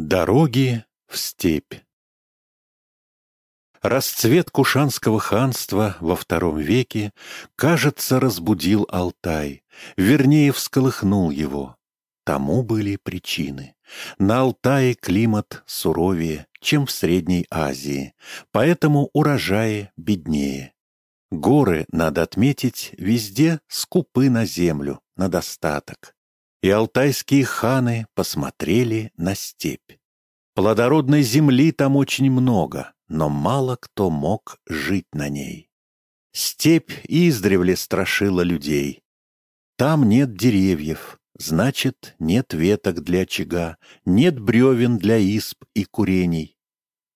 Дороги в степь Расцвет Кушанского ханства во втором веке, кажется, разбудил Алтай, вернее, всколыхнул его. Тому были причины. На Алтае климат суровее, чем в Средней Азии, поэтому урожаи беднее. Горы, надо отметить, везде скупы на землю, на достаток. И алтайские ханы посмотрели на степь. Плодородной земли там очень много, но мало кто мог жить на ней. Степь издревле страшила людей. Там нет деревьев, значит, нет веток для очага, нет бревен для исп и курений.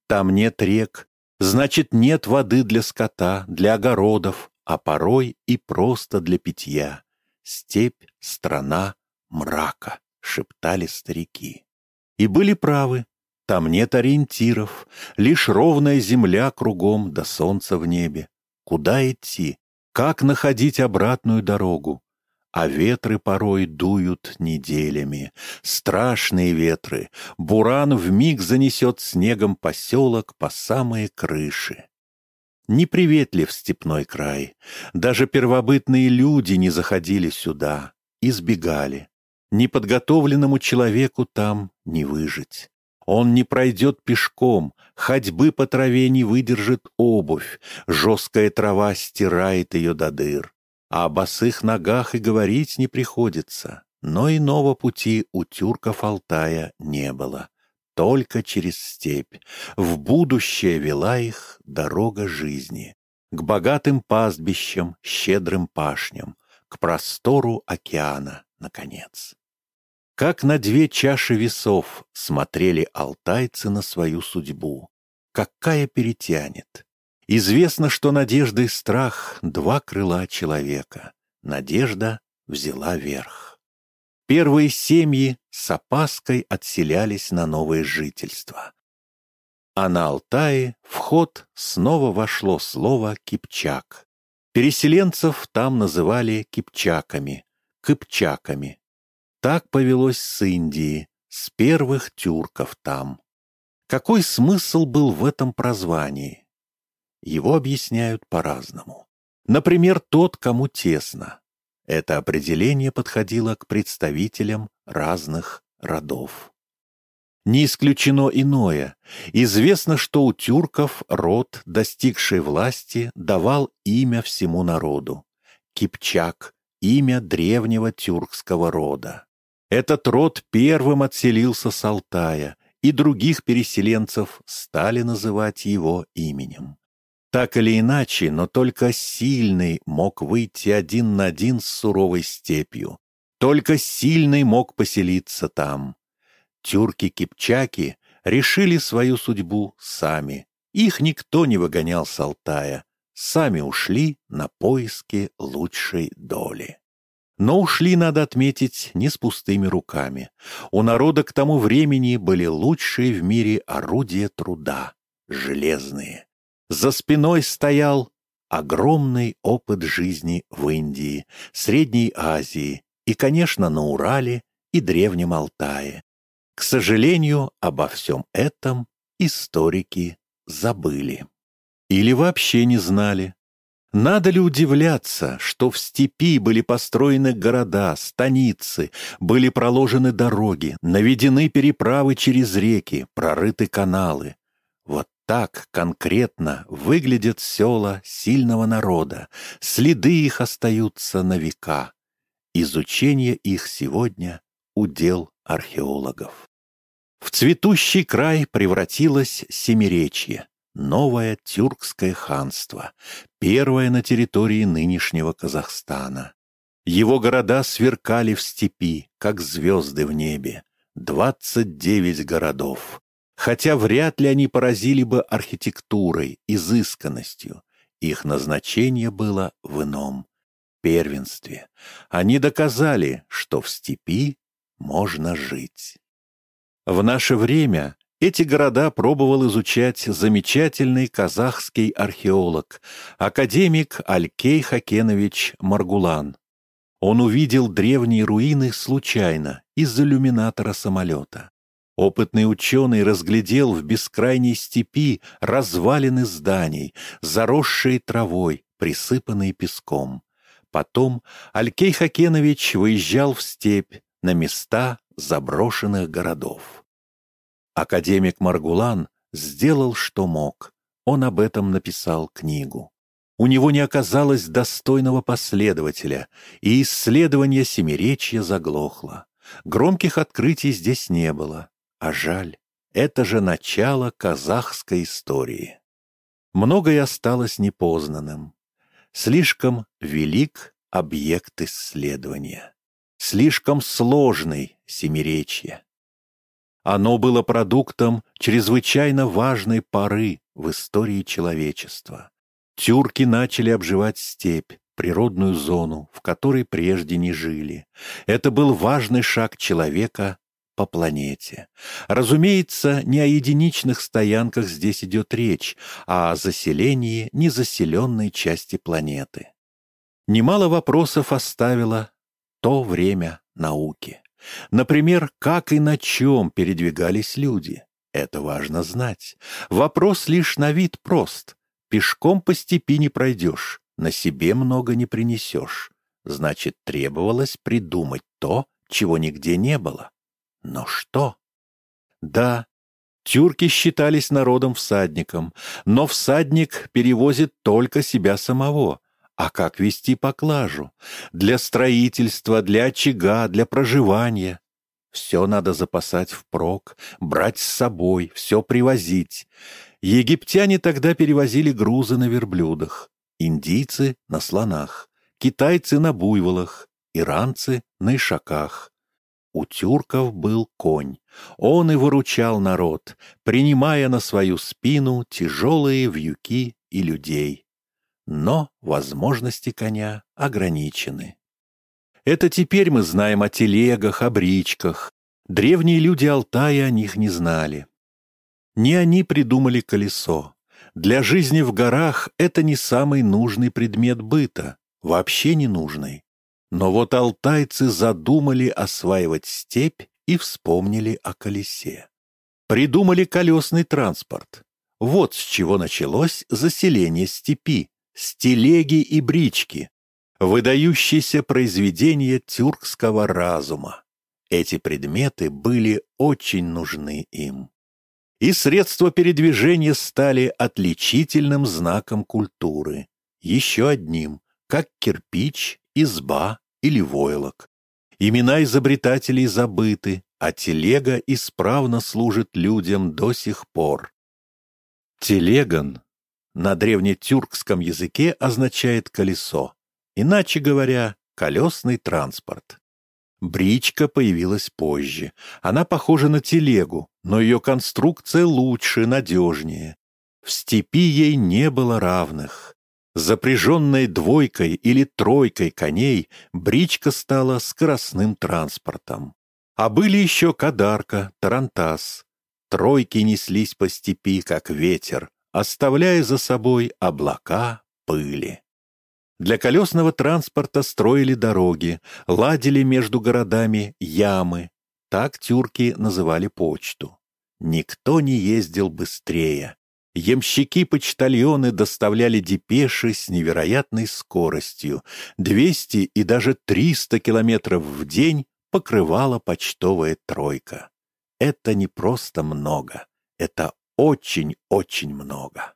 Там нет рек, значит, нет воды для скота, для огородов, а порой и просто для питья. Степь — страна мрака, шептали старики. И были правы, там нет ориентиров, лишь ровная земля кругом да солнце в небе. Куда идти? Как находить обратную дорогу? А ветры порой дуют неделями. Страшные ветры. Буран вмиг занесет снегом поселок по самые крыши. Неприветлив степной край. Даже первобытные люди не заходили сюда, избегали. Неподготовленному человеку там не выжить. Он не пройдет пешком, ходьбы по траве не выдержит обувь, жесткая трава стирает ее до дыр. А о босых ногах и говорить не приходится. Но иного пути у тюрков Алтая не было. Только через степь. В будущее вела их дорога жизни. К богатым пастбищам, щедрым пашням, к простору океана, наконец. Как на две чаши весов смотрели алтайцы на свою судьбу. Какая перетянет. Известно, что надежда и страх — два крыла человека. Надежда взяла верх. Первые семьи с опаской отселялись на новое жительство. А на Алтае в ход снова вошло слово «кипчак». Переселенцев там называли кипчаками, кыпчаками. Так повелось с Индии, с первых тюрков там. Какой смысл был в этом прозвании? Его объясняют по-разному. Например, тот, кому тесно. Это определение подходило к представителям разных родов. Не исключено иное. Известно, что у тюрков род, достигший власти, давал имя всему народу. Кипчак — имя древнего тюркского рода. Этот род первым отселился с Алтая, и других переселенцев стали называть его именем. Так или иначе, но только сильный мог выйти один на один с суровой степью. Только сильный мог поселиться там. Тюрки-кипчаки решили свою судьбу сами. Их никто не выгонял с Алтая. Сами ушли на поиски лучшей доли. Но ушли, надо отметить, не с пустыми руками. У народа к тому времени были лучшие в мире орудия труда — железные. За спиной стоял огромный опыт жизни в Индии, Средней Азии и, конечно, на Урале и Древнем Алтае. К сожалению, обо всем этом историки забыли. Или вообще не знали. Надо ли удивляться, что в степи были построены города, станицы, были проложены дороги, наведены переправы через реки, прорыты каналы? Вот так конкретно выглядят села сильного народа, следы их остаются на века. Изучение их сегодня — удел археологов. В цветущий край превратилось семиречье новое тюркское ханство, первое на территории нынешнего Казахстана. Его города сверкали в степи, как звезды в небе. Двадцать девять городов. Хотя вряд ли они поразили бы архитектурой, изысканностью. Их назначение было в ином — первенстве. Они доказали, что в степи можно жить. В наше время эти города пробовал изучать замечательный казахский археолог, академик Алькей Хакенович Маргулан. Он увидел древние руины случайно из иллюминатора самолета. Опытный ученый разглядел в бескрайней степи развалины зданий, заросшие травой, присыпанные песком. Потом Алькей Хакенович выезжал в степь на места заброшенных городов. Академик Маргулан сделал, что мог. Он об этом написал книгу. У него не оказалось достойного последователя, и исследование Семиречья заглохло. Громких открытий здесь не было. А жаль, это же начало казахской истории. Многое осталось непознанным. Слишком велик объект исследования. Слишком сложный семиречье. Оно было продуктом чрезвычайно важной поры в истории человечества. Тюрки начали обживать степь, природную зону, в которой прежде не жили. Это был важный шаг человека по планете. Разумеется, не о единичных стоянках здесь идет речь, а о заселении незаселенной части планеты. Немало вопросов оставило то время науки. Например, как и на чем передвигались люди. Это важно знать. Вопрос лишь на вид прост. Пешком по степи не пройдешь, на себе много не принесешь. Значит, требовалось придумать то, чего нигде не было. Но что? Да, тюрки считались народом-всадником, но всадник перевозит только себя самого. А как вести поклажу? Для строительства, для очага, для проживания. Все надо запасать впрок, брать с собой, все привозить. Египтяне тогда перевозили грузы на верблюдах, индийцы — на слонах, китайцы — на буйволах, иранцы — на ишаках. У тюрков был конь. Он и выручал народ, принимая на свою спину тяжелые вьюки и людей. Но возможности коня ограничены. Это теперь мы знаем о телегах, о бричках. Древние люди Алтая о них не знали. Не они придумали колесо. Для жизни в горах это не самый нужный предмет быта, вообще не нужный. Но вот алтайцы задумали осваивать степь и вспомнили о колесе. Придумали колесный транспорт. Вот с чего началось заселение степи, с телеги и брички, выдающиеся произведения тюркского разума. Эти предметы были очень нужны им. И средства передвижения стали отличительным знаком культуры, еще одним, как кирпич, изба, или войлок. Имена изобретателей забыты, а телега исправно служит людям до сих пор. Телеган на древнетюркском языке означает колесо, иначе говоря, колесный транспорт. Бричка появилась позже. Она похожа на телегу, но ее конструкция лучше, надежнее. В степи ей не было равных. Запряженной двойкой или тройкой коней, бричка стала скоростным транспортом. А были еще Кадарка, Тарантас. Тройки неслись по степи, как ветер, оставляя за собой облака пыли. Для колесного транспорта строили дороги, ладили между городами ямы. Так тюрки называли почту. Никто не ездил быстрее. Ямщики-почтальоны доставляли депеши с невероятной скоростью. 200 и даже 300 километров в день покрывала почтовая тройка. Это не просто много, это очень-очень много.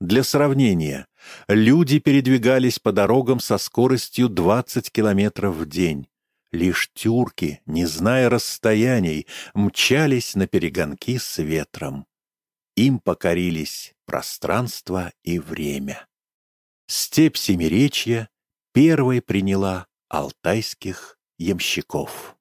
Для сравнения, люди передвигались по дорогам со скоростью 20 километров в день. Лишь тюрки, не зная расстояний, мчались на перегонки с ветром. Им покорились пространство и время. Степь Семиречья первой приняла алтайских ямщиков.